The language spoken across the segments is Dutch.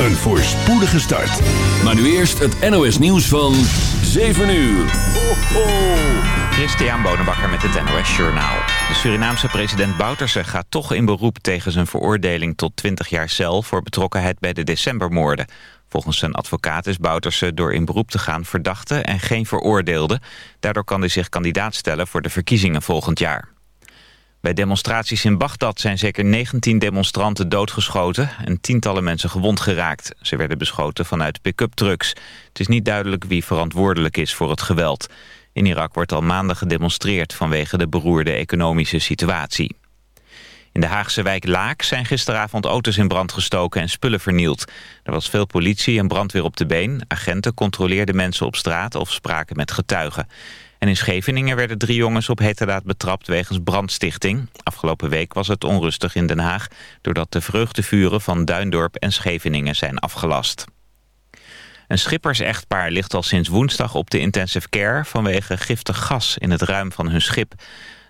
een voorspoedige start. Maar nu eerst het NOS nieuws van 7 uur. Ho, ho. Christian Bonenbakker met het NOS Journaal. De Surinaamse president Bouterse gaat toch in beroep tegen zijn veroordeling tot 20 jaar cel voor betrokkenheid bij de decembermoorden. Volgens zijn advocaat is Bouterse door in beroep te gaan verdachte en geen veroordeelde. Daardoor kan hij zich kandidaat stellen voor de verkiezingen volgend jaar. Bij demonstraties in Bagdad zijn zeker 19 demonstranten doodgeschoten... en tientallen mensen gewond geraakt. Ze werden beschoten vanuit pick-up trucks. Het is niet duidelijk wie verantwoordelijk is voor het geweld. In Irak wordt al maanden gedemonstreerd... vanwege de beroerde economische situatie. In de Haagse wijk Laak zijn gisteravond auto's in brand gestoken en spullen vernield. Er was veel politie en brandweer op de been. Agenten controleerden mensen op straat of spraken met getuigen. En in Scheveningen werden drie jongens op heterdaad betrapt wegens brandstichting. Afgelopen week was het onrustig in Den Haag... doordat de vreugdevuren van Duindorp en Scheveningen zijn afgelast. Een schippersechtpaar ligt al sinds woensdag op de intensive care... vanwege giftig gas in het ruim van hun schip.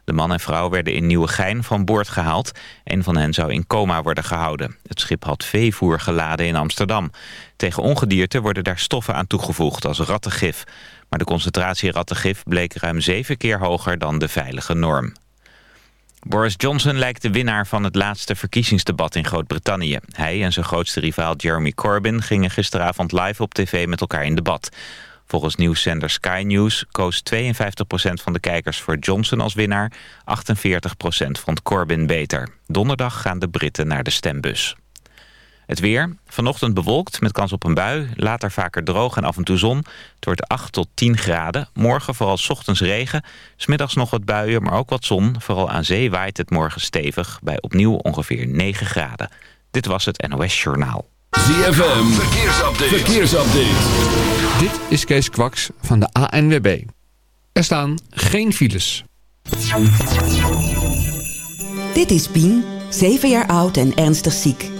De man en vrouw werden in Nieuwegein van boord gehaald. Een van hen zou in coma worden gehouden. Het schip had veevoer geladen in Amsterdam. Tegen ongedierte worden daar stoffen aan toegevoegd als rattengif... Maar de concentratie rattengif bleek ruim zeven keer hoger dan de veilige norm. Boris Johnson lijkt de winnaar van het laatste verkiezingsdebat in Groot-Brittannië. Hij en zijn grootste rivaal Jeremy Corbyn gingen gisteravond live op tv met elkaar in debat. Volgens nieuwszender Sky News koos 52% van de kijkers voor Johnson als winnaar. 48% vond Corbyn beter. Donderdag gaan de Britten naar de stembus. Het weer. Vanochtend bewolkt met kans op een bui. Later vaker droog en af en toe zon. Het wordt 8 tot 10 graden. Morgen vooral ochtends regen. Smiddags nog wat buien, maar ook wat zon. Vooral aan zee waait het morgen stevig. Bij opnieuw ongeveer 9 graden. Dit was het NOS Journaal. ZFM. Verkeersupdate. Verkeersupdate. Dit is Kees Kwaks van de ANWB. Er staan geen files. Dit is Pien, 7 jaar oud en ernstig ziek.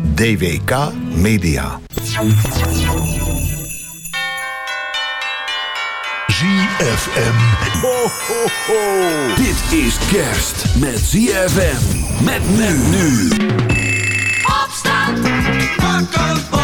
DWK Media. ZFM. Ho, ho, ho. Dit is kerst met ZFM. Met men nu. Opstand. Wakker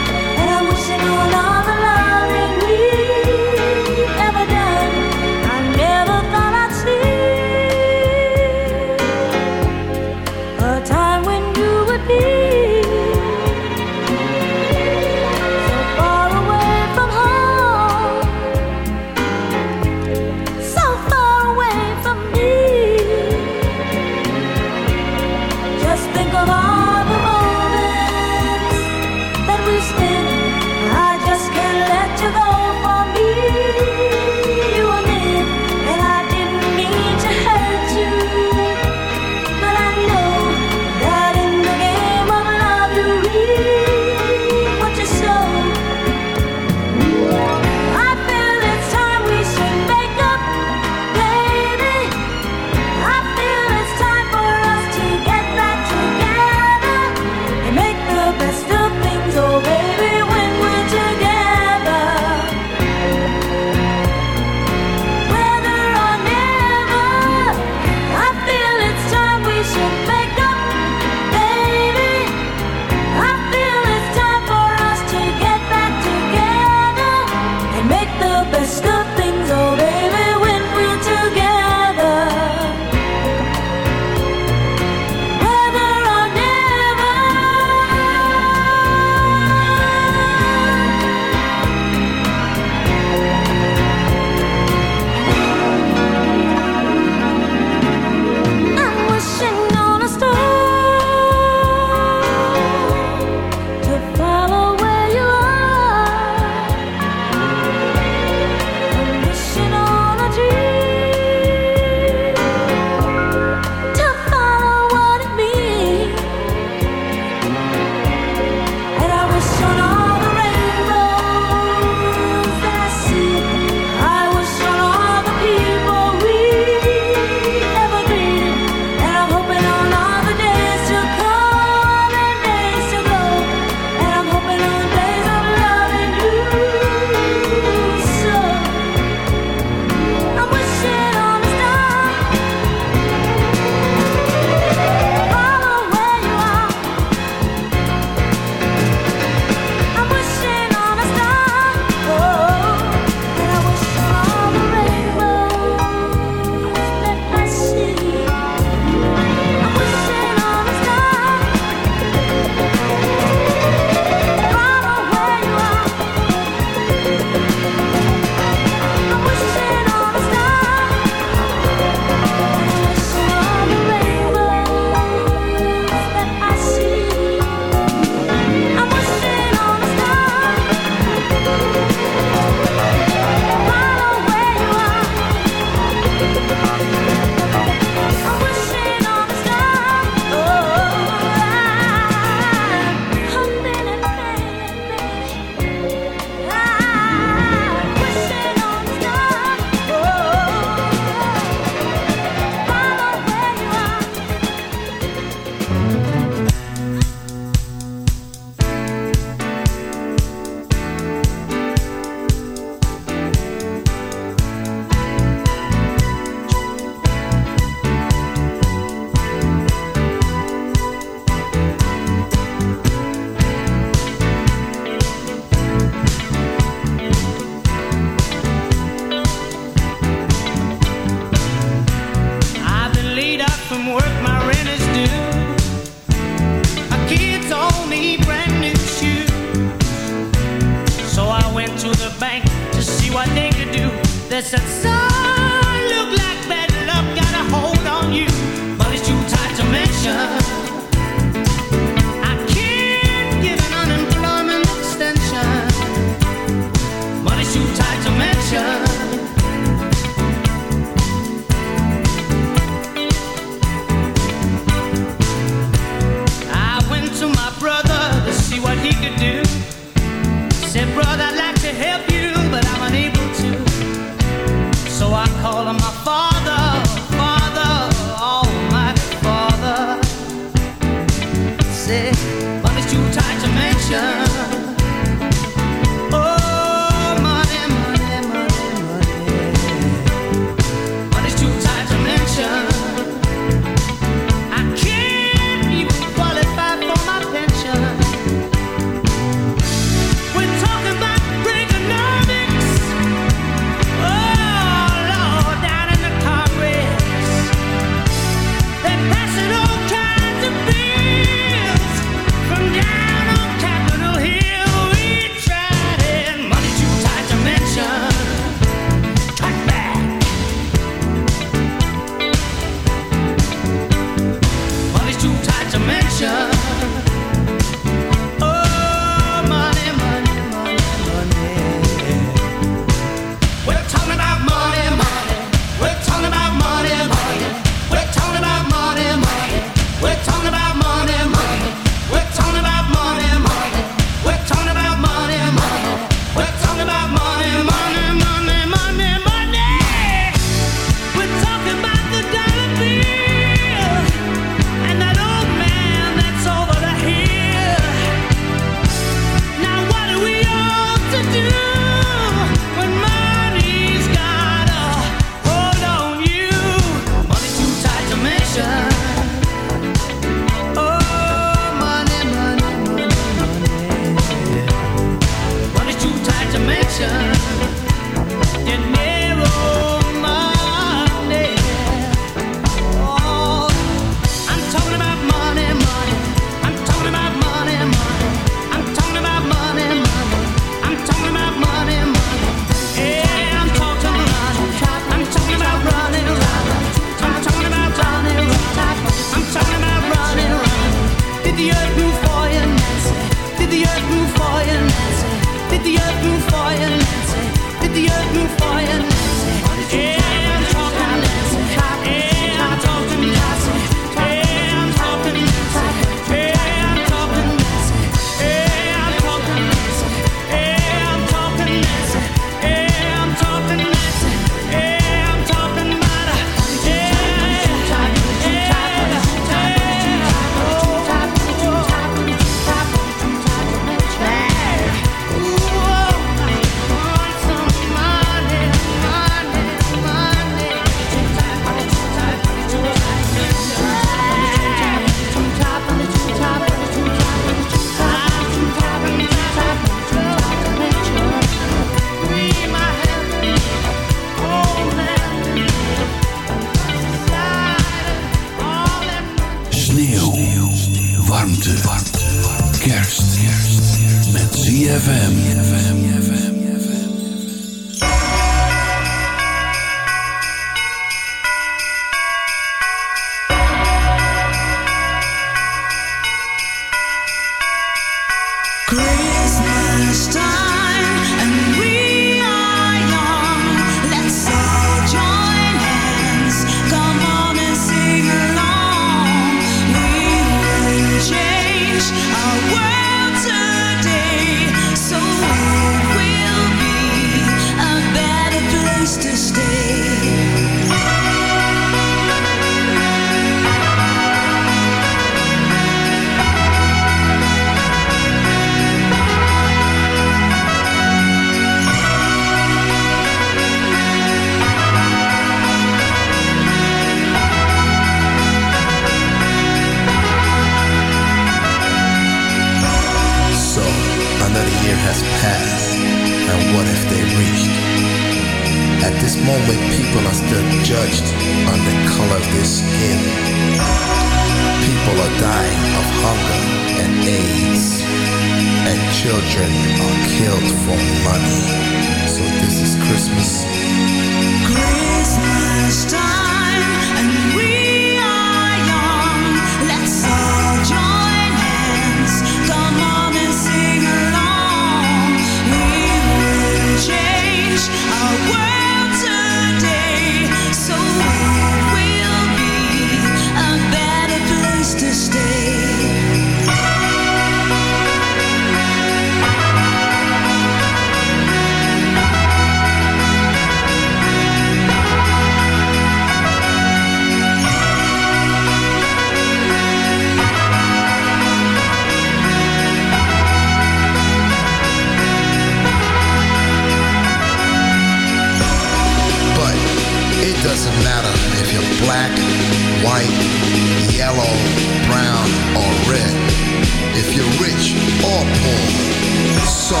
So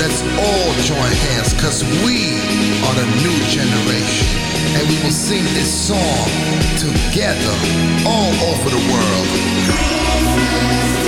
let's all join hands, cause we are the new generation. And we will sing this song together all over the world.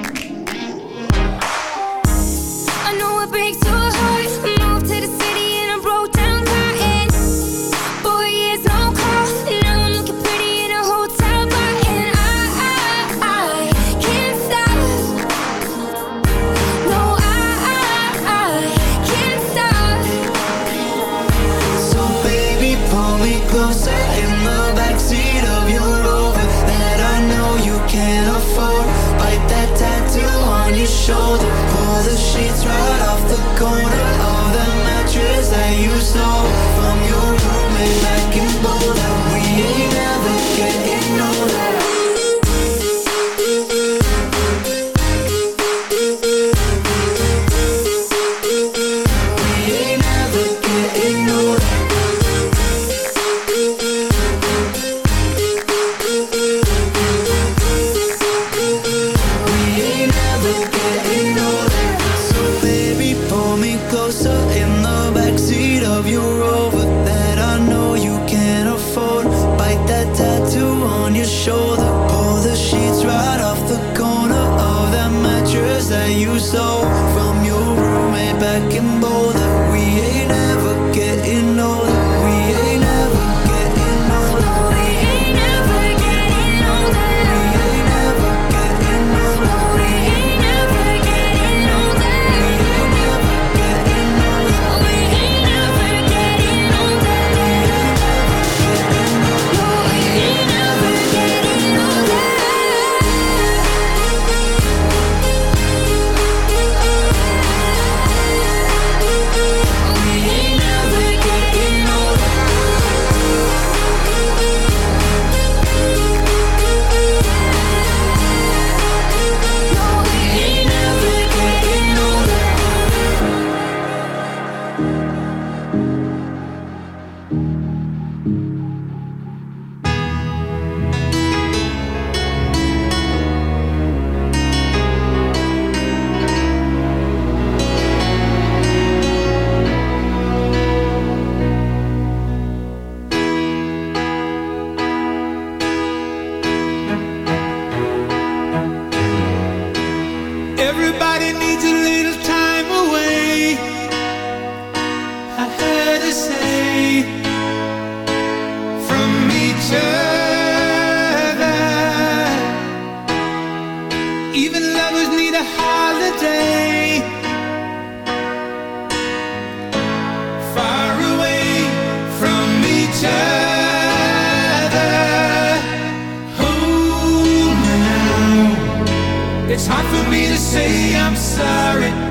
Say I'm sorry.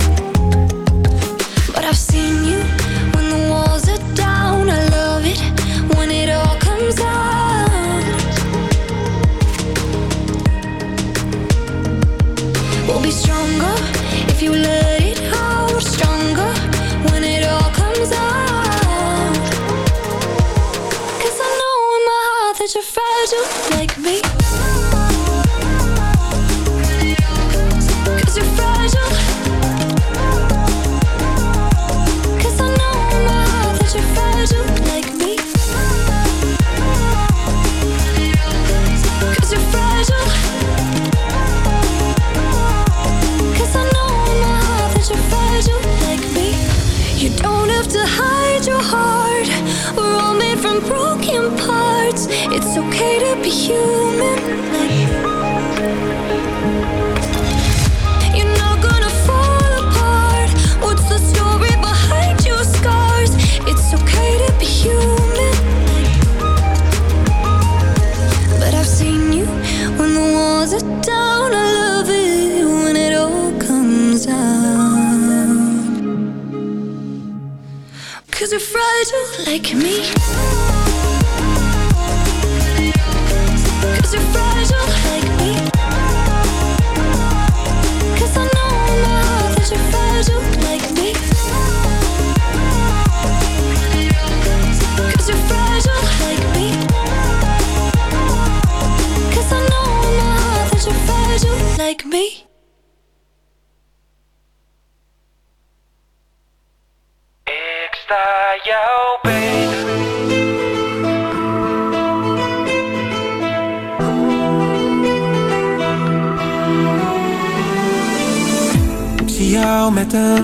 idol like me.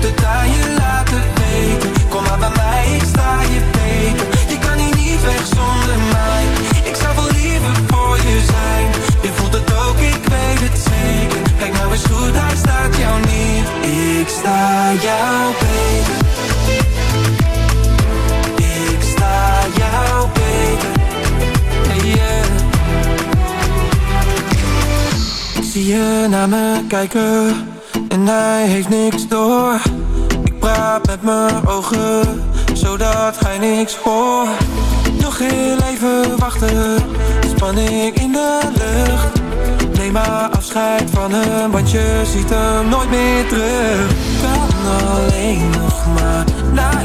moet het aan je laten weten. Kom maar bij mij, ik sta je beter. Je kan hier niet weg zonder mij. Ik zou wel liever voor je zijn. Je voelt het ook, ik weet het zeker. Kijk nou eens goed, hij staat jou niet. Ik sta jou beter. Ik sta jou beter. Hey, yeah. Ik zie je naar me kijken en hij heeft niks door. Met mijn ogen, zodat hij niks hoort. Nog heel even wachten, spanning in de lucht. Neem maar afscheid van hem, want je ziet hem nooit meer terug. Kan alleen nog maar naar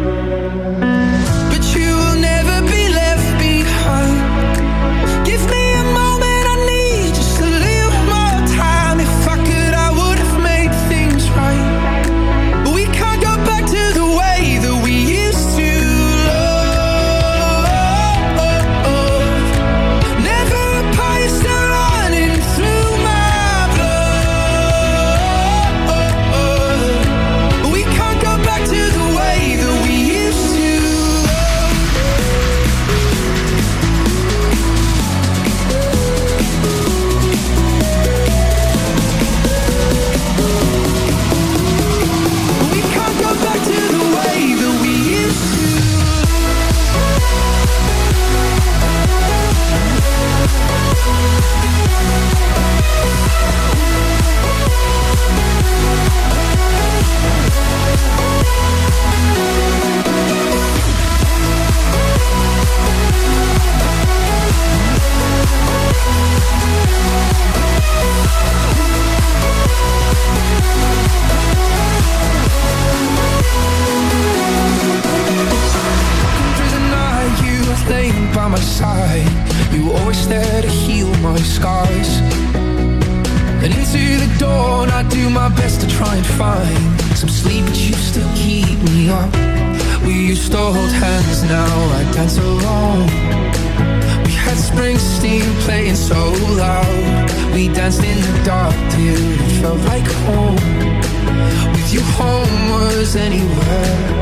In dark till it felt like home. With you, home was anywhere.